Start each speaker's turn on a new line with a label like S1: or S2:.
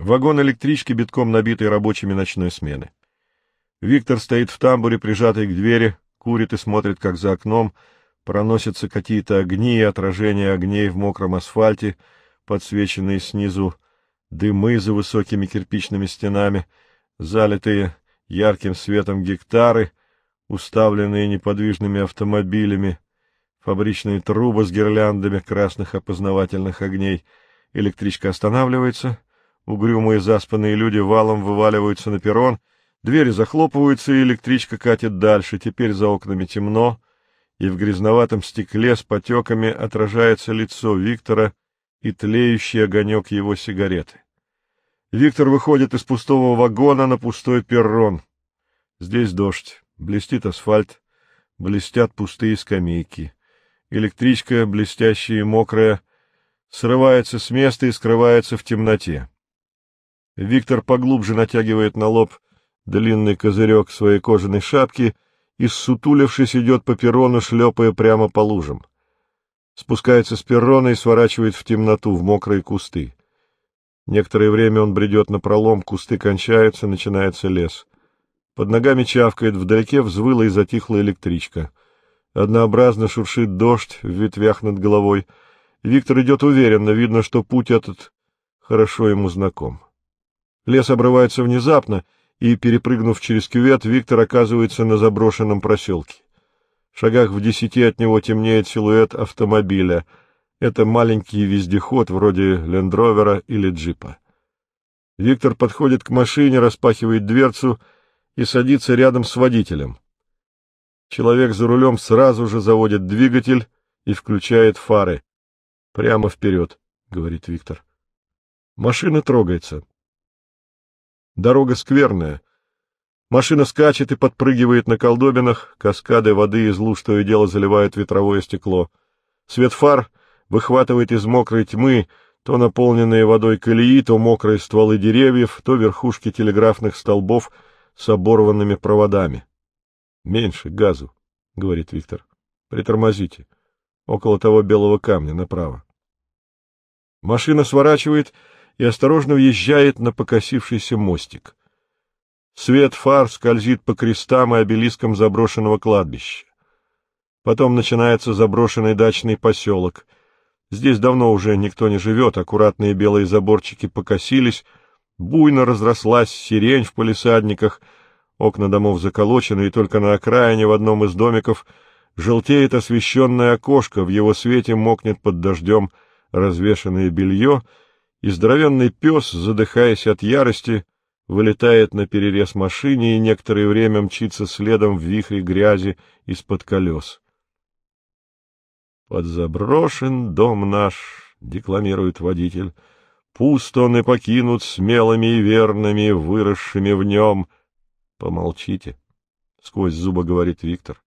S1: Вагон электрички битком набитый рабочими ночной смены. Виктор стоит в тамбуре, прижатый к двери, курит и смотрит, как за окном проносятся какие-то огни и отражения огней в мокром асфальте, подсвеченные снизу дымы за высокими кирпичными стенами, залитые ярким светом гектары, уставленные неподвижными автомобилями, фабричные трубы с гирляндами красных опознавательных огней. Электричка останавливается, угрюмые заспанные люди валом вываливаются на перрон, двери захлопываются, и электричка катит дальше. Теперь за окнами темно, и в грязноватом стекле с потеками отражается лицо Виктора и тлеющий огонек его сигареты. Виктор выходит из пустого вагона на пустой перрон. Здесь дождь, блестит асфальт, блестят пустые скамейки. Электричка, блестящая и мокрая, срывается с места и скрывается в темноте. Виктор поглубже натягивает на лоб длинный козырек своей кожаной шапки и, ссутулившись, идет по перрону, шлепая прямо по лужам. Спускается с перрона и сворачивает в темноту, в мокрые кусты. Некоторое время он бредет на пролом, кусты кончаются, начинается лес. Под ногами чавкает, вдалеке взвыла и затихла электричка. Однообразно шуршит дождь в ветвях над головой. Виктор идет уверенно, видно, что путь этот хорошо ему знаком. Лес обрывается внезапно, и, перепрыгнув через кювет, Виктор оказывается на заброшенном проселке. В шагах в десяти от него темнеет силуэт автомобиля. Это маленький вездеход, вроде лендровера или джипа. Виктор подходит к машине, распахивает дверцу и садится рядом с водителем. Человек за рулем сразу же заводит двигатель и включает фары. — Прямо вперед, — говорит Виктор. Машина трогается. Дорога скверная. Машина скачет и подпрыгивает на колдобинах, каскады воды из луж то и дело заливают ветровое стекло. Свет фар выхватывает из мокрой тьмы то наполненные водой колеи, то мокрые стволы деревьев, то верхушки телеграфных столбов с оборванными проводами. — Меньше газу, — говорит Виктор. — Притормозите. Около того белого камня, направо. Машина сворачивает и осторожно въезжает на покосившийся мостик. Свет фар скользит по крестам и обелискам заброшенного кладбища. Потом начинается заброшенный дачный поселок. Здесь давно уже никто не живет, аккуратные белые заборчики покосились, буйно разрослась сирень в полисадниках — Окна домов заколочены, и только на окраине в одном из домиков желтеет освещенное окошко, в его свете мокнет под дождем развешанное белье, и здоровенный пес, задыхаясь от ярости, вылетает на перерез машине и некоторое время мчится следом в вихре грязи из-под колес. «Подзаброшен дом наш», — декламирует водитель, — «пуст он и покинут смелыми и верными, выросшими в нем». Помолчите, — сквозь зубы говорит Виктор.